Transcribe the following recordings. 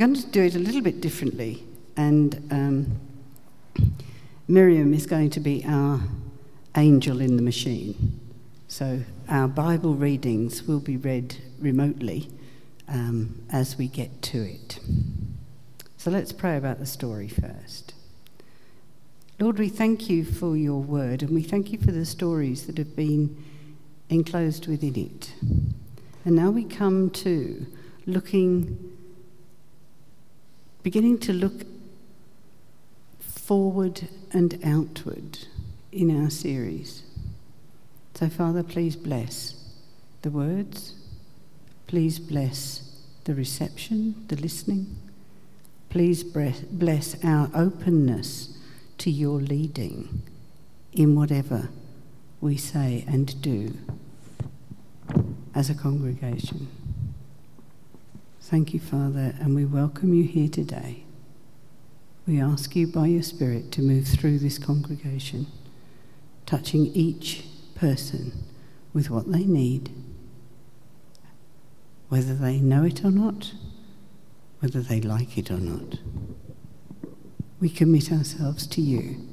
We're going to do it a little bit differently, and um, Miriam is going to be our angel in the machine. So our Bible readings will be read remotely um, as we get to it. So let's pray about the story first. Lord, we thank you for your word and we thank you for the stories that have been enclosed within it. And now we come to looking, beginning to look forward and outward in our series. So, Father, please bless the words, please bless the reception, the listening. Please bless our openness to your leading in whatever we say and do as a congregation. Thank you, Father, and we welcome you here today. We ask you by your Spirit to move through this congregation, touching each person with what they need, whether they know it or not, whether they like it or not. We commit ourselves to you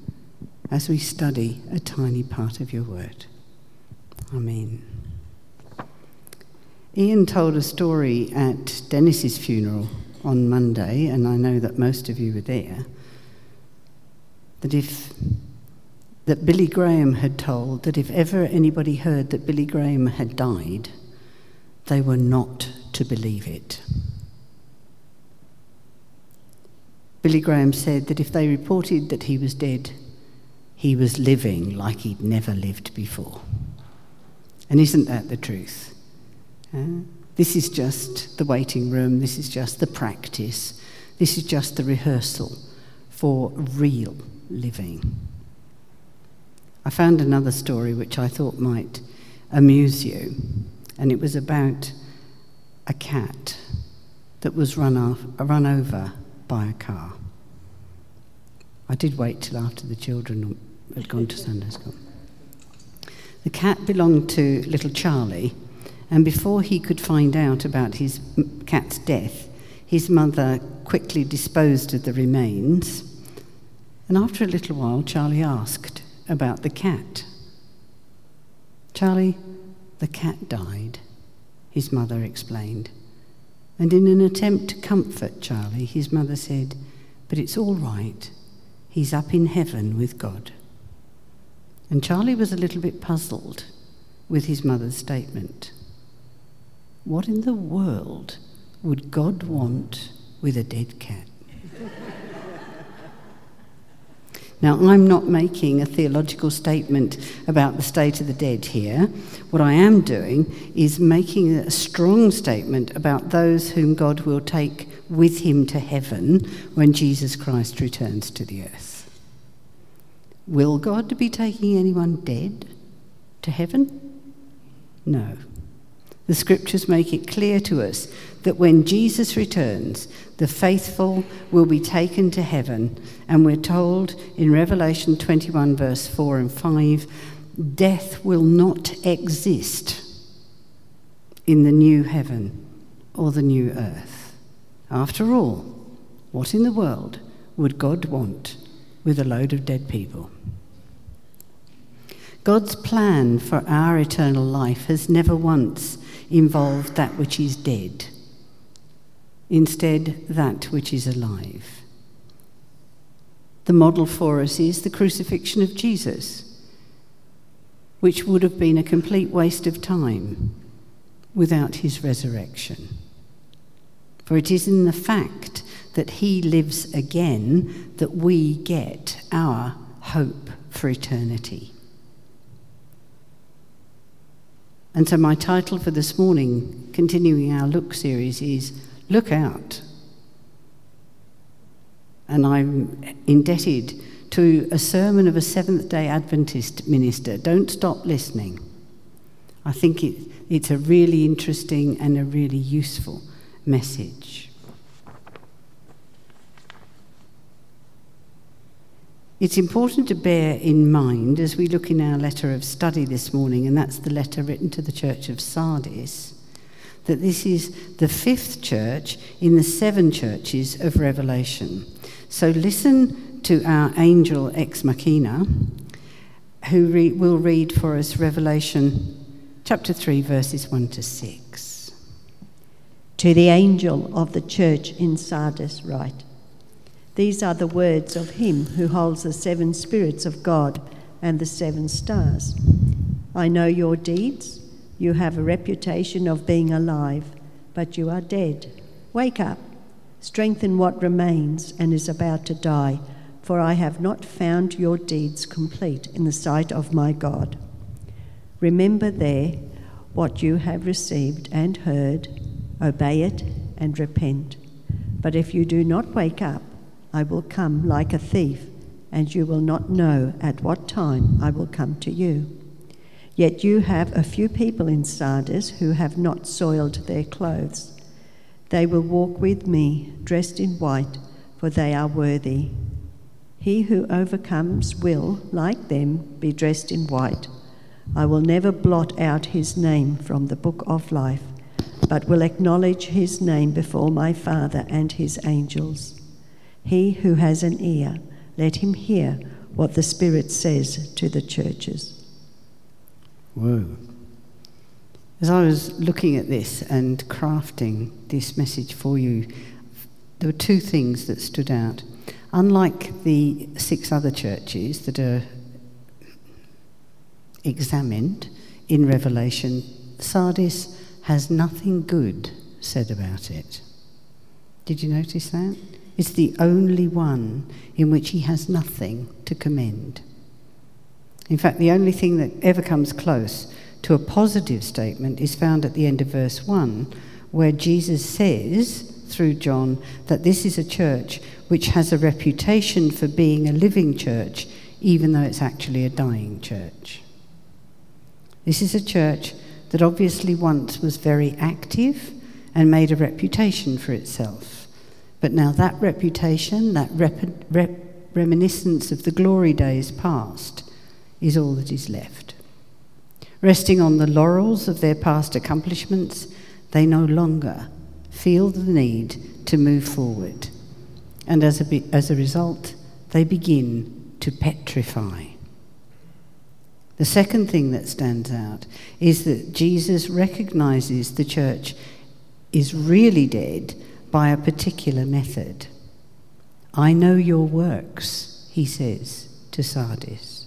as we study a tiny part of your word. Amen. Ian told a story at Dennis's funeral on Monday, and I know that most of you were there, that if that Billy Graham had told that if ever anybody heard that Billy Graham had died, they were not to believe it. Billy Graham said that if they reported that he was dead, he was living like he'd never lived before. And isn't that the truth? This is just the waiting room, this is just the practice, this is just the rehearsal for real living. I found another story which I thought might amuse you, and it was about a cat that was run, off, run over by a car. I did wait till after the children had gone to Sunday school. The cat belonged to little Charlie, and before he could find out about his cat's death, his mother quickly disposed of the remains. And after a little while, Charlie asked about the cat. Charlie, the cat died, his mother explained. And in an attempt to comfort Charlie, his mother said, But it's all right. He's up in heaven with God. And Charlie was a little bit puzzled with his mother's statement. What in the world would God want with a dead cat? Now, I'm not making a theological statement about the state of the dead here. What I am doing is making a strong statement about those whom God will take with him to heaven when Jesus Christ returns to the earth. Will God be taking anyone dead to heaven? No. The scriptures make it clear to us that when Jesus returns, the faithful will be taken to heaven. And we're told in Revelation 21, verse 4 and 5, death will not exist in the new heaven or the new earth. After all, what in the world would God want with a load of dead people? God's plan for our eternal life has never once involved that which is dead, instead, that which is alive. The model for us is the crucifixion of Jesus, which would have been a complete waste of time without his resurrection. For it is in the fact that he lives again that we get our hope for eternity. And so, my title for this morning, continuing our Look series, is Look Out. And I'm indebted to a sermon of a Seventh day Adventist minister. Don't stop listening. I think it, it's a really interesting and a really useful message. It's important to bear in mind as we look in our letter of study this morning, and that's the letter written to the church of Sardis, that this is the fifth church in the seven churches of Revelation. So listen to our angel ex machina, who re- will read for us Revelation chapter 3, verses 1 to 6. To the angel of the church in Sardis, write These are the words of him who holds the seven spirits of God and the seven stars. I know your deeds. You have a reputation of being alive, but you are dead. Wake up, strengthen what remains and is about to die, for I have not found your deeds complete in the sight of my God. Remember there what you have received and heard, obey it and repent. But if you do not wake up, I will come like a thief, and you will not know at what time I will come to you. Yet you have a few people in Sardis who have not soiled their clothes. They will walk with me dressed in white, for they are worthy. He who overcomes will, like them, be dressed in white. I will never blot out his name from the book of life, but will acknowledge his name before my Father and his angels. He who has an ear, let him hear what the Spirit says to the churches. Whoa. As I was looking at this and crafting this message for you, there were two things that stood out. Unlike the six other churches that are examined in Revelation, Sardis has nothing good said about it. Did you notice that? It's the only one in which he has nothing to commend. In fact, the only thing that ever comes close to a positive statement is found at the end of verse 1, where Jesus says, through John, that this is a church which has a reputation for being a living church, even though it's actually a dying church. This is a church that obviously once was very active and made a reputation for itself. But now that reputation, that rep- rep- reminiscence of the glory days past, is all that is left. Resting on the laurels of their past accomplishments, they no longer feel the need to move forward. And as a, be- as a result, they begin to petrify. The second thing that stands out is that Jesus recognizes the church is really dead by a particular method. I know your works, he says to Sardis.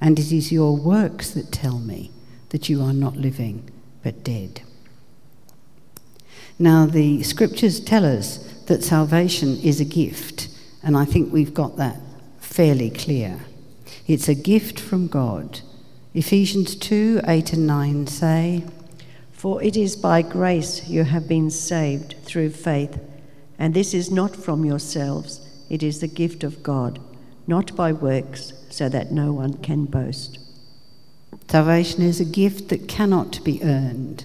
And it is your works that tell me that you are not living but dead. Now, the scriptures tell us that salvation is a gift, and I think we've got that fairly clear. It's a gift from God. Ephesians 2 8 and 9 say, For it is by grace you have been saved through faith, and this is not from yourselves, it is the gift of God, not by works so that no one can boast. Salvation is a gift that cannot be earned.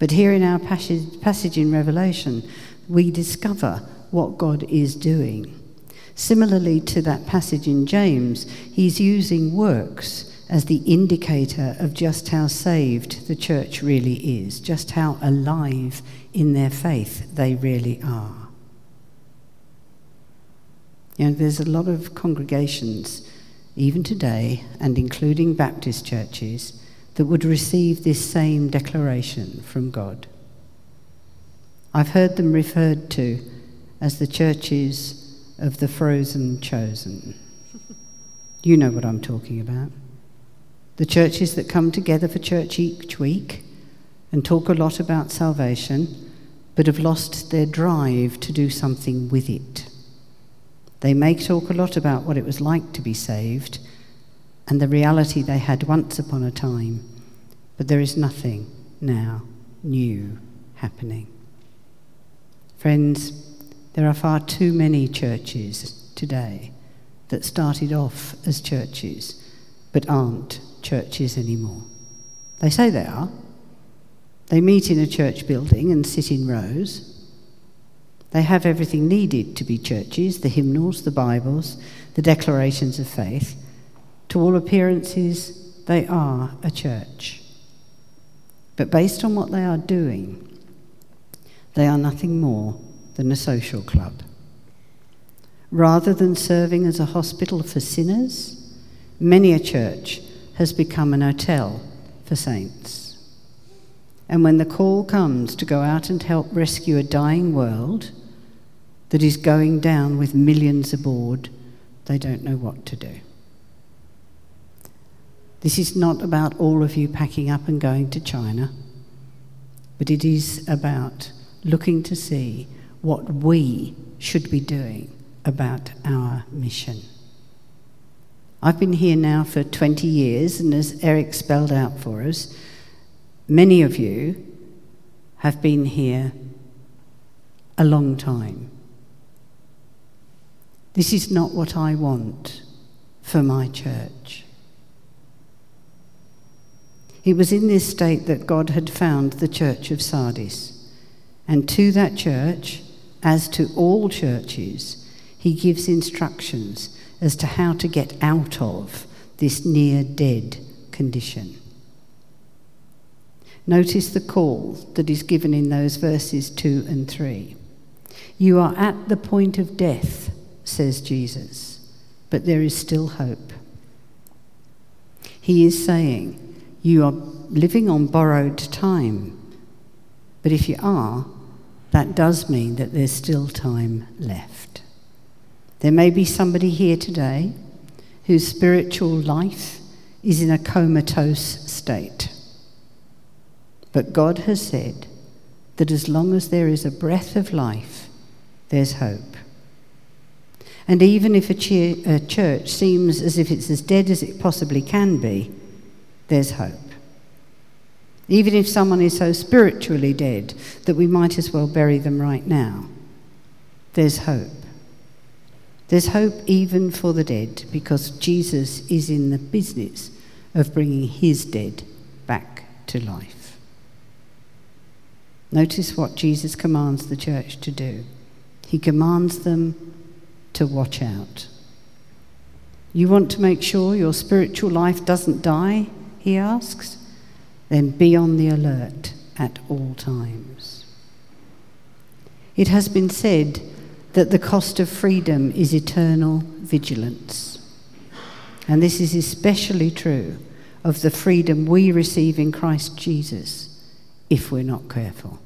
But here in our passage in Revelation, we discover what God is doing. Similarly to that passage in James, he's using works as the indicator of just how saved the church really is, just how alive in their faith they really are. You know, there's a lot of congregations even today, and including Baptist churches, that would receive this same declaration from God. I've heard them referred to as the churches of the frozen chosen. You know what I'm talking about. The churches that come together for church each week and talk a lot about salvation, but have lost their drive to do something with it. They may talk a lot about what it was like to be saved and the reality they had once upon a time, but there is nothing now new happening. Friends, there are far too many churches today that started off as churches but aren't churches anymore. They say they are. They meet in a church building and sit in rows. They have everything needed to be churches the hymnals, the Bibles, the declarations of faith. To all appearances, they are a church. But based on what they are doing, They are nothing more than a social club. Rather than serving as a hospital for sinners, many a church has become an hotel for saints. And when the call comes to go out and help rescue a dying world that is going down with millions aboard, they don't know what to do. This is not about all of you packing up and going to China, but it is about looking to see what we should be doing about our mission. I've been here now for 20 years, and as Eric spelled out for us, many of you have been here a long time. This is not what I want for my church. It was in this state that God had found the church of Sardis. And to that church, as to all churches, he gives instructions as to how to get out of this near dead condition. Notice the call that is given in those verses 2 and 3. You are at the point of death, says Jesus, but there is still hope. He is saying, you are living on borrowed time. But if you are, that does mean that there's still time left. There may be somebody here today whose spiritual life is in a comatose state. But God has said that as long as there is a breath of life, there's hope. And even if a, church seems as if it's as dead as it possibly can be, there's hope. Even if someone is so spiritually dead that we might as well bury them right now, there's hope. There's hope even for the dead because Jesus is in the business of bringing his dead back to life. Notice what Jesus commands the church to do. He commands them to watch out. You want to make sure your spiritual life doesn't die? he asks, then be on the alert at all times. It has been said that the cost of freedom is eternal vigilance. And this is especially true of the freedom we receive in Christ Jesus if we're not careful.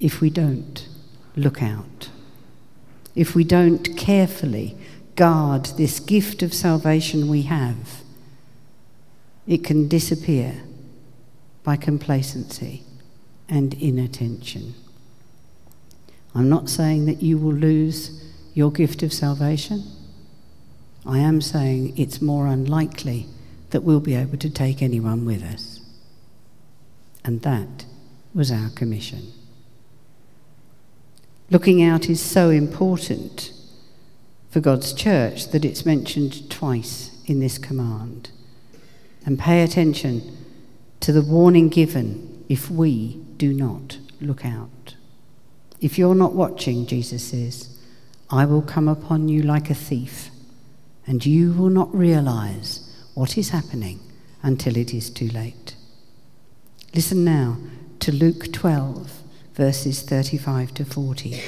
If we don't look out. If we don't carefully guard this gift of salvation we have it can disappear by complacency and inattention. I'm not saying that you will lose your gift of salvation. I am saying it's more unlikely that we'll be able to take anyone with us. And that was our commission. Looking out is so important for God's church that it's mentioned twice in this command and pay attention to the warning given if we do not look out. If you're not watching, Jesus says, I will come upon you like a thief, and you will not realize what is happening until it is too late. Listen now to Luke 12, verses 35 to 40.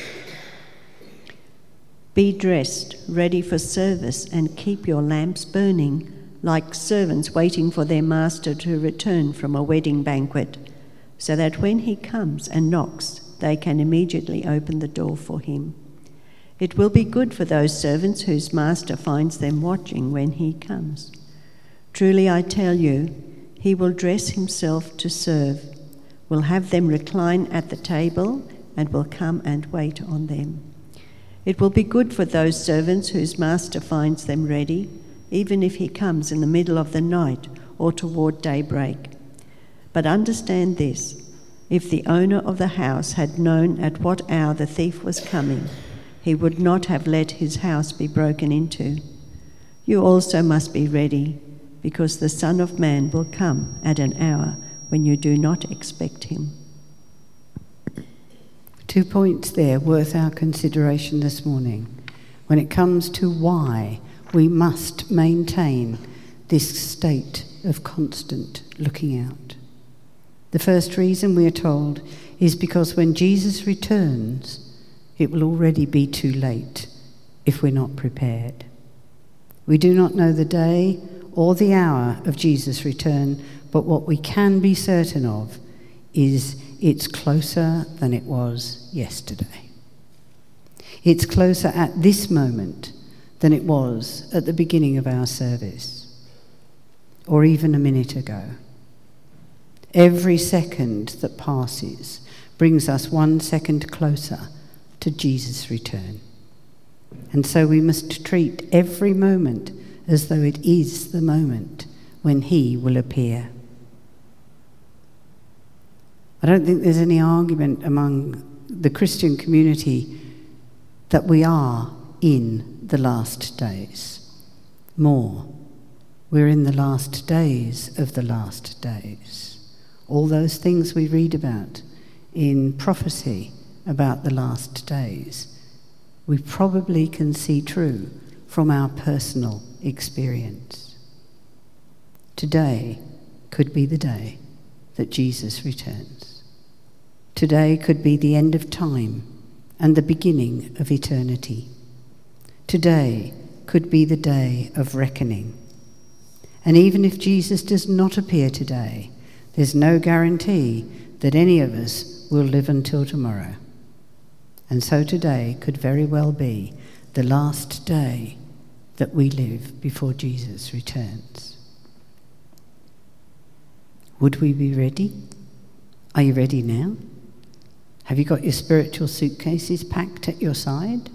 Be dressed, ready for service, and keep your lamps burning like servants waiting for their master to return from a wedding banquet, so that when he comes and knocks, they can immediately open the door for him. It will be good for those servants whose master finds them watching when he comes. Truly, I tell you, he will dress himself to serve, will have them recline at the table, and will come and wait on them. It will be good for those servants whose master finds them ready even if he comes in the middle of the night or toward daybreak. But understand this if the owner of the house had known at what hour the thief was coming, he would not have let his house be broken into. You also must be ready, because the Son of Man will come at an hour when you do not expect him. Two points there worth our consideration this morning. When it comes to why we must maintain this state of constant looking out. The first reason we are told is because when Jesus returns, it will already be too late if we're not prepared. We do not know the day or the hour of Jesus' return, but what we can be certain of is it's closer than it was yesterday. It's closer at this moment than it was at the beginning of our service or even a minute ago. Every second that passes brings us one second closer to Jesus' return. And so we must treat every moment as though it is the moment when He will appear. I don't think there's any argument among the Christian community that we are in the last days. More, we're in the last days of the last days. All those things we read about in prophecy about the last days, we probably can see true from our personal experience. Today could be the day that Jesus returns. Today could be the end of time and the beginning of eternity. Today could be the day of reckoning. And even if Jesus does not appear today, there's no guarantee that any of us will live until tomorrow. And so today could very well be the last day that we live before Jesus returns. Would we be ready? Are you ready now? Have you got your spiritual suitcases packed at your side?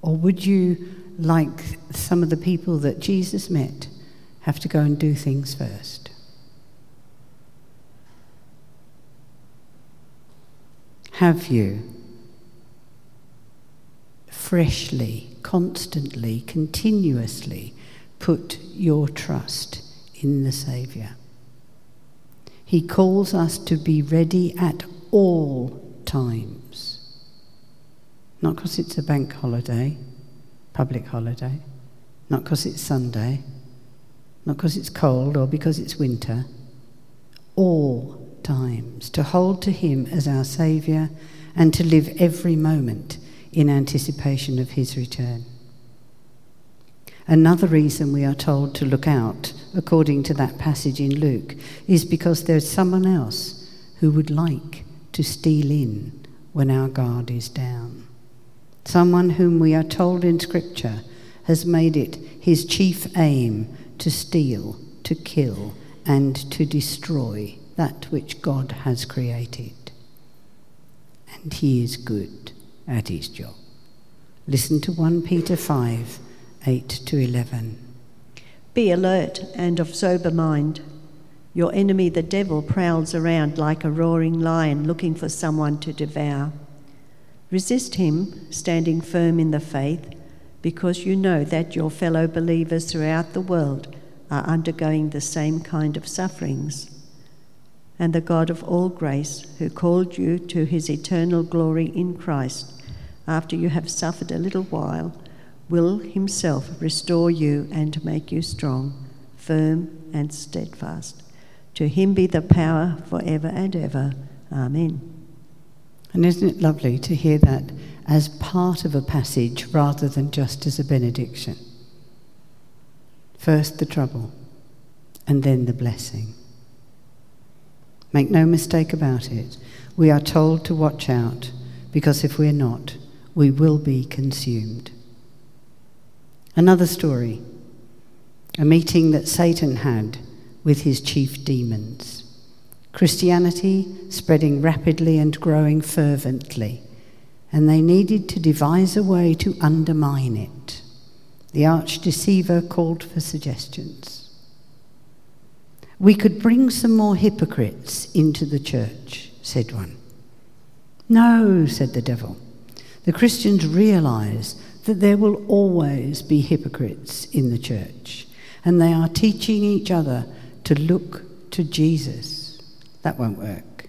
Or would you, like some of the people that Jesus met, have to go and do things first? Have you freshly, constantly, continuously put your trust in the Saviour? He calls us to be ready at all times. Not because it's a bank holiday, public holiday, not because it's Sunday, not because it's cold or because it's winter. All times. To hold to Him as our Saviour and to live every moment in anticipation of His return. Another reason we are told to look out, according to that passage in Luke, is because there's someone else who would like to steal in when our guard is down. Someone whom we are told in Scripture has made it his chief aim to steal, to kill, and to destroy that which God has created. And he is good at his job. Listen to 1 Peter 5 8 to 11. Be alert and of sober mind. Your enemy, the devil, prowls around like a roaring lion looking for someone to devour. Resist him, standing firm in the faith, because you know that your fellow believers throughout the world are undergoing the same kind of sufferings. And the God of all grace, who called you to his eternal glory in Christ, after you have suffered a little while, will himself restore you and make you strong, firm, and steadfast. To him be the power forever and ever. Amen. And isn't it lovely to hear that as part of a passage rather than just as a benediction? First the trouble, and then the blessing. Make no mistake about it. We are told to watch out because if we're not, we will be consumed. Another story a meeting that Satan had with his chief demons. Christianity spreading rapidly and growing fervently, and they needed to devise a way to undermine it. The arch deceiver called for suggestions. We could bring some more hypocrites into the church, said one. No, said the devil. The Christians realize that there will always be hypocrites in the church, and they are teaching each other to look to Jesus. That won't work.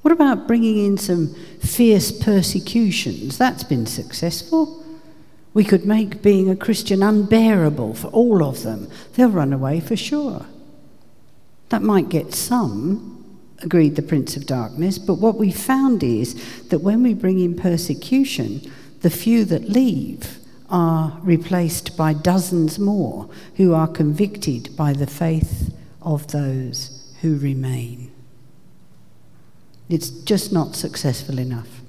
What about bringing in some fierce persecutions? That's been successful. We could make being a Christian unbearable for all of them. They'll run away for sure. That might get some, agreed the Prince of Darkness, but what we found is that when we bring in persecution, the few that leave are replaced by dozens more who are convicted by the faith of those who remain. It's just not successful enough.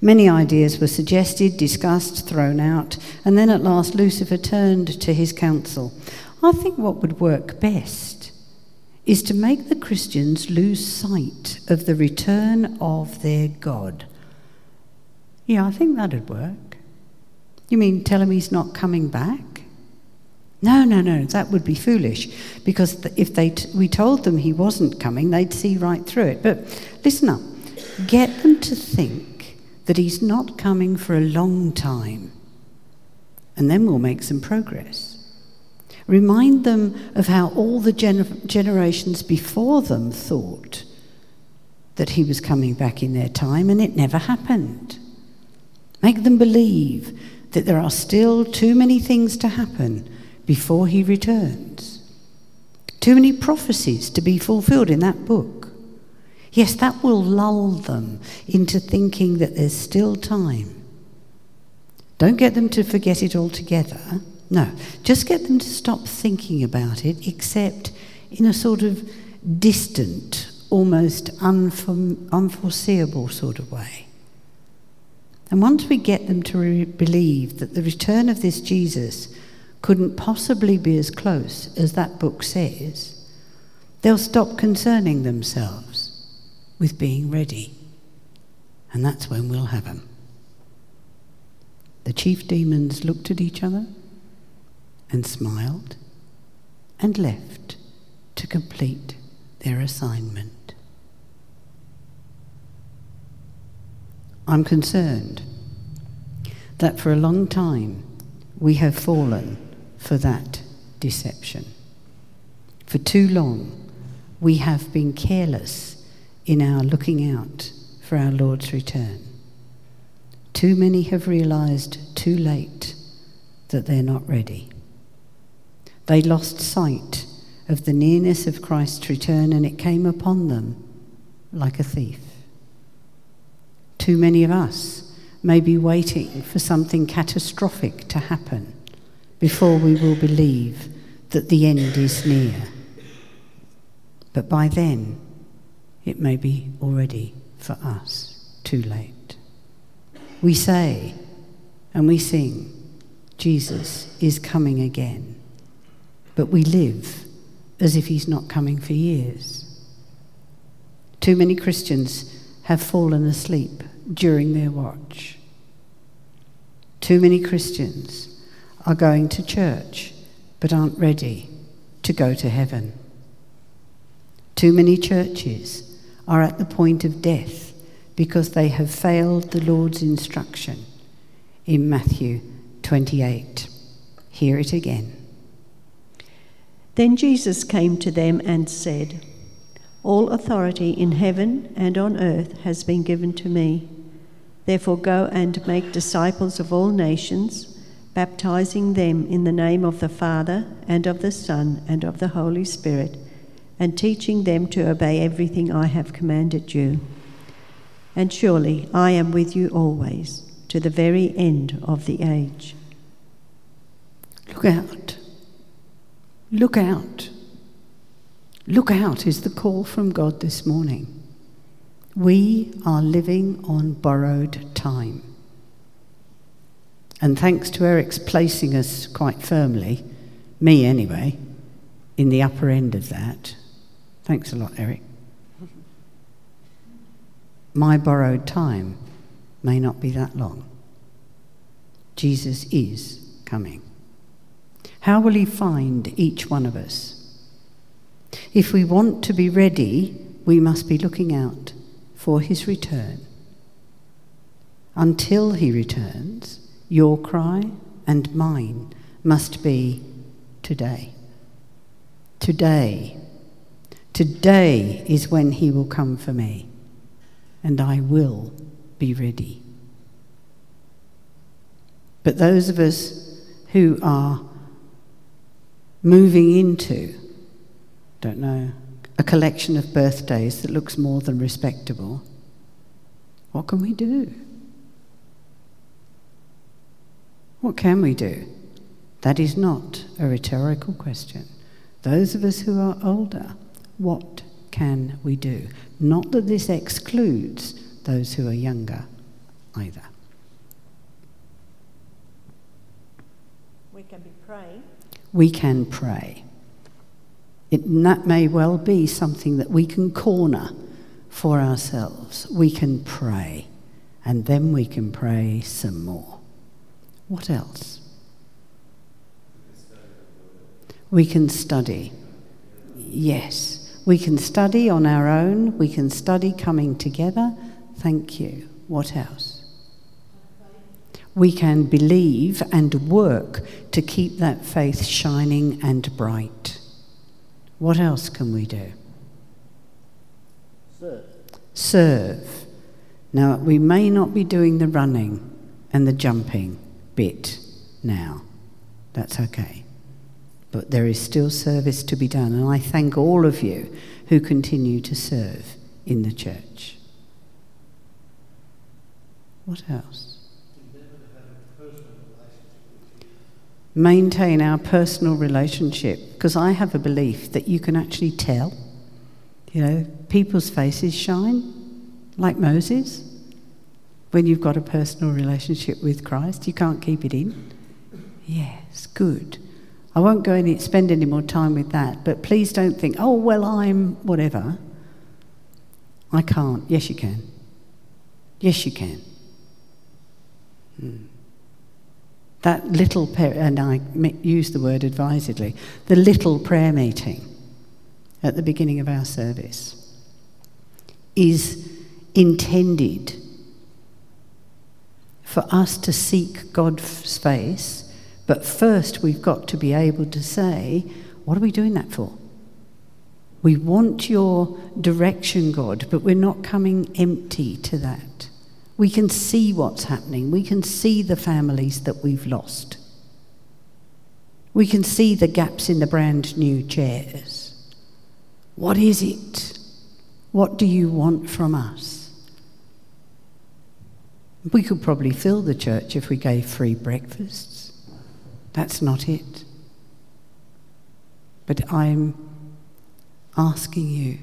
Many ideas were suggested, discussed, thrown out, and then at last Lucifer turned to his council. I think what would work best is to make the Christians lose sight of the return of their God. Yeah, I think that'd work. You mean tell him he's not coming back? No, no, no, that would be foolish because if they t- we told them he wasn't coming, they'd see right through it. But listen up, get them to think that He's not coming for a long time, and then we'll make some progress. Remind them of how all the gener- generations before them thought that He was coming back in their time, and it never happened. Make them believe that there are still too many things to happen before He returns. Too many prophecies to be fulfilled in that book. Yes, that will lull them into thinking that there's still time. Don't get them to forget it altogether. No, just get them to stop thinking about it, except in a sort of distant, almost unforeseeable sort of way. And once we get them to re- believe that the return of this Jesus couldn't possibly be as close as that book says, they'll stop concerning themselves with being ready. And that's when we'll have them. The chief demons looked at each other and smiled and left to complete their assignment. I'm concerned that for a long time we have fallen for that deception. For too long we have been careless in our looking out for our Lord's return. Too many have realized too late that they're not ready. They lost sight of the nearness of Christ's return and it came upon them like a thief. Too many of us may be waiting for something catastrophic to happen before we will believe that the end is near. But by then, it may be already for us too late. We say and we sing, Jesus is coming again, but we live as if he's not coming for years. Too many Christians have fallen asleep during their watch. Too many Christians are going to church but aren't ready to go to heaven. Too many churches are at the point of death because they have failed the Lord's instruction in Matthew 28. Hear it again. Then Jesus came to them and said, All authority in heaven and on earth has been given to me. Therefore, go and make disciples of all nations, baptizing them in the name of the Father, and of the Son, and of the Holy Spirit and teaching them to obey everything I have commanded you. And surely I am with you always, to the very end of the age. Look out. Look out. Look out is the call from God this morning. We are living on borrowed time. And thanks to Eric's placing us quite firmly, me anyway, in the upper end of that, Thanks a lot, Eric. My borrowed time may not be that long. Jesus is coming. How will he find each one of us? If we want to be ready, we must be looking out for his return. Until he returns, your cry and mine must be today. Today Today is when he will come for me, and I will be ready. But those of us who are moving into, don't know, a collection of birthdays that looks more than respectable, what can we do? What can we do? That is not a rhetorical question. Those of us who are older, what can we do? Not that this excludes those who are younger either. We can be praying. We can pray. It, that may well be something that we can corner for ourselves. We can pray, and then we can pray some more. What else? We can study. Yes. We can study on our own. We can study coming together. Thank you. What else? We can believe and work to keep that faith shining and bright. What else can we do? Serve. Serve. Now, we may not be doing the running and the jumping bit now. That's okay. But there is still service to be done, and I thank all of you who continue to serve in the church. What else? Maintain our personal relationship, because I have a belief that you can actually tell. You know, people's faces shine like Moses when you've got a personal relationship with Christ. You can't keep it in. Yes, good. I won't go any, spend any more time with that, but please don't think, oh, well, I'm whatever. I can't. Yes, you can. Yes, you can. Hmm. That little, prayer, and I use the word advisedly, the little prayer meeting at the beginning of our service is intended for us to seek God's face but first, we've got to be able to say, what are we doing that for? We want your direction, God, but we're not coming empty to that. We can see what's happening. We can see the families that we've lost. We can see the gaps in the brand new chairs. What is it? What do you want from us? We could probably fill the church if we gave free breakfasts. That's not it. But I'm asking you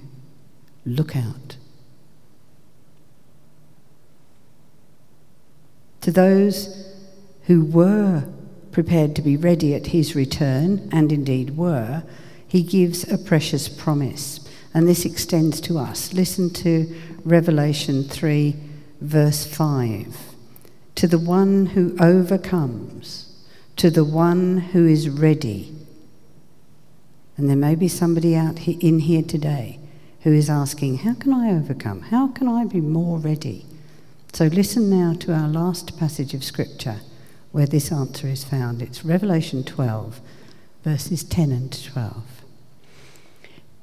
look out. To those who were prepared to be ready at his return, and indeed were, he gives a precious promise. And this extends to us. Listen to Revelation 3, verse 5. To the one who overcomes to the one who is ready. And there may be somebody out in here today who is asking, How can I overcome? How can I be more ready? So listen now to our last passage of Scripture where this answer is found. It's Revelation 12, verses 10 and 12.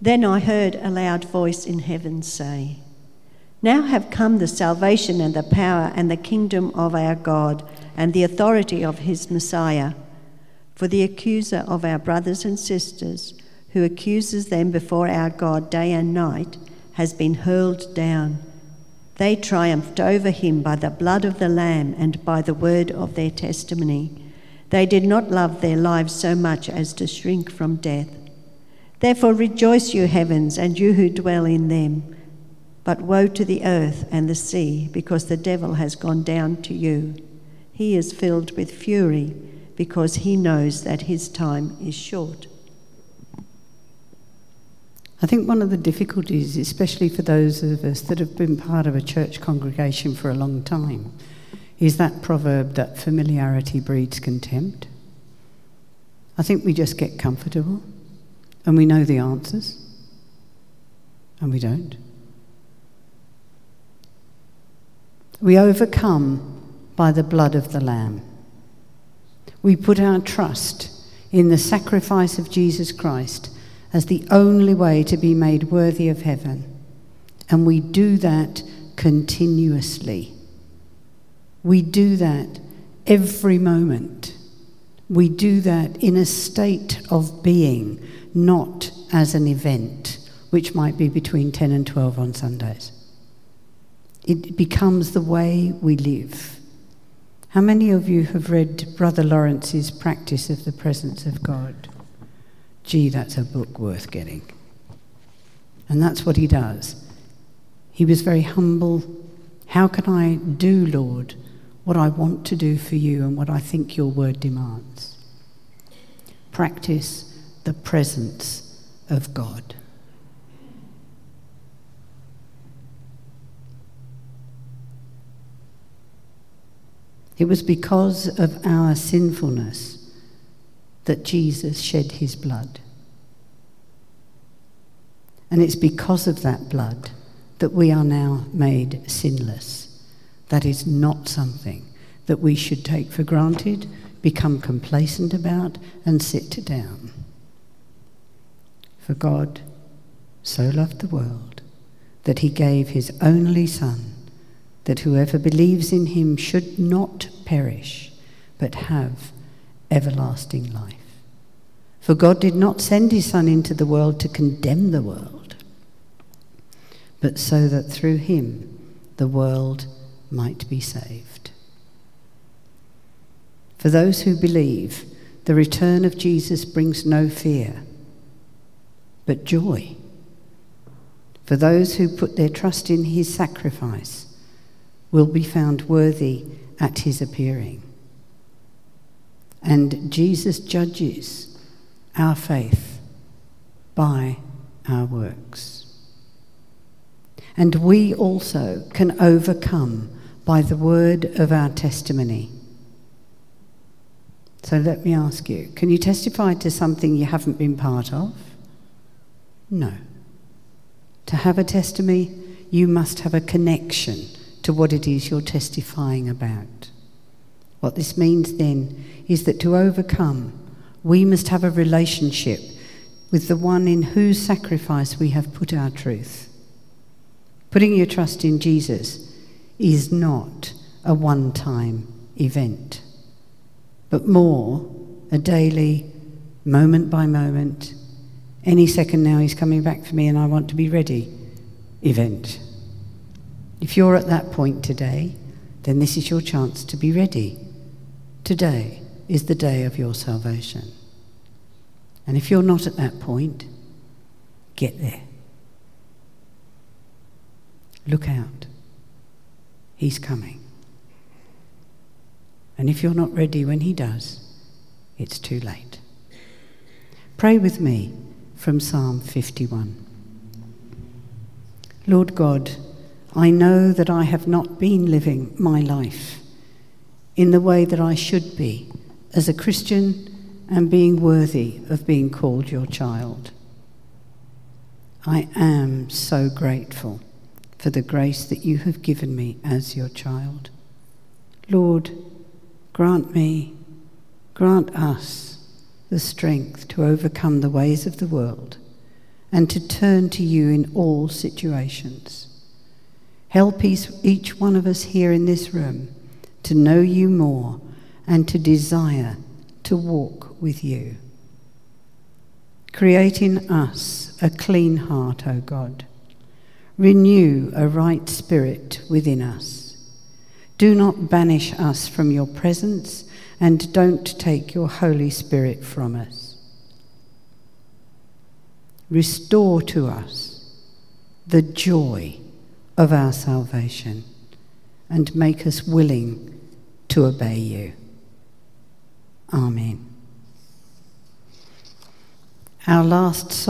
Then I heard a loud voice in heaven say, Now have come the salvation and the power and the kingdom of our God and the authority of his Messiah. For the accuser of our brothers and sisters, who accuses them before our God day and night, has been hurled down. They triumphed over him by the blood of the Lamb and by the word of their testimony. They did not love their lives so much as to shrink from death. Therefore rejoice, you heavens, and you who dwell in them. But woe to the earth and the sea, because the devil has gone down to you he is filled with fury because he knows that his time is short. I think one of the difficulties, especially for those of us that have been part of a church congregation for a long time, is that proverb that familiarity breeds contempt. I think we just get comfortable and we know the answers, and we don't. We overcome by the blood of the Lamb. We put our trust in the sacrifice of Jesus Christ as the only way to be made worthy of heaven. And we do that continuously. We do that every moment. We do that in a state of being, not as an event which might be between 10 and 12 on Sundays. It becomes the way we live. How many of you have read Brother Lawrence's Practice of the Presence of God? Gee, that's a book worth getting. And that's what he does. He was very humble. How can I do, Lord, what I want to do for you and what I think your word demands? Practice the presence of God. It was because of our sinfulness that Jesus shed his blood. And it's because of that blood that we are now made sinless. That is not something that we should take for granted, become complacent about, and sit down. For God so loved the world that he gave his only Son, that whoever believes in him should not perish, but have everlasting life. For God did not send his Son into the world to condemn the world, but so that through him the world might be saved. For those who believe, the return of Jesus brings no fear, but joy. For those who put their trust in his sacrifice will be found worthy at his appearing. And Jesus judges our faith by our works. And we also can overcome by the word of our testimony. So let me ask you can you testify to something you haven't been part of? No. To have a testimony, you must have a connection to what it is you're testifying about. What this means then is that to overcome, we must have a relationship with the one in whose sacrifice we have put our truth. Putting your trust in Jesus is not a one time event, but more a daily, moment by moment, any second now he's coming back for me and I want to be ready event. If you're at that point today, then this is your chance to be ready. Today is the day of your salvation. And if you're not at that point, get there. Look out. He's coming. And if you're not ready when he does, it's too late. Pray with me from Psalm 51. Lord God, I know that I have not been living my life in the way that I should be as a Christian and being worthy of being called your child. I am so grateful for the grace that you have given me as your child. Lord, grant me, grant us the strength to overcome the ways of the world and to turn to you in all situations. Help each one of us here in this room to know you more and to desire to walk with you. Create in us a clean heart, O God. Renew a right spirit within us. Do not banish us from your presence and don't take your Holy Spirit from us. Restore to us the joy of our salvation and make us willing to obey you. Amen. Our last